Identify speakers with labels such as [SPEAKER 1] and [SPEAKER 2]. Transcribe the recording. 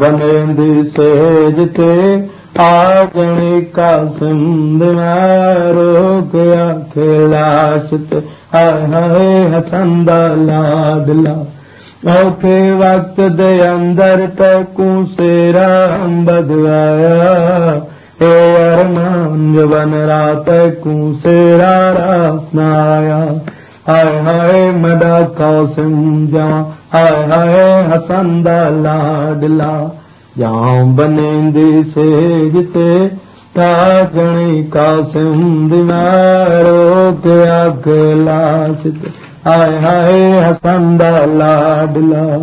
[SPEAKER 1] ਬਨੇਂਦੀ ਸੇਜ ਤੇ ਆਗਣੀ ਕਾਸਮ ਦਿਨਾ ਰੋਕਿਆ ਖਿਲਾਸ਼ਤ ਹਾਏ ਹਾਏ ਹਸਨ ਦਾ ਲਾਦਲਾ ਔਖੇ ਵਕਤ ਦੇ ਅੰਦਰ ਤੈਕੂ ਸੇਰਾ ਬਦਵਾਇਆ ਏ ਅਰਮਾਨ ਜਵਨ ਰਾਤ ਕੂ ਸੇਰਾ ਰਾਸਨਾਇਆ ہائے ہائے مڈا قاسم جا ہائے ہائے حسن دا لاڈلا جام بنے دی سیج تے تا جنی قاسم دی مارو کے اگلا ست ہائے ہائے حسن دا لاڈلا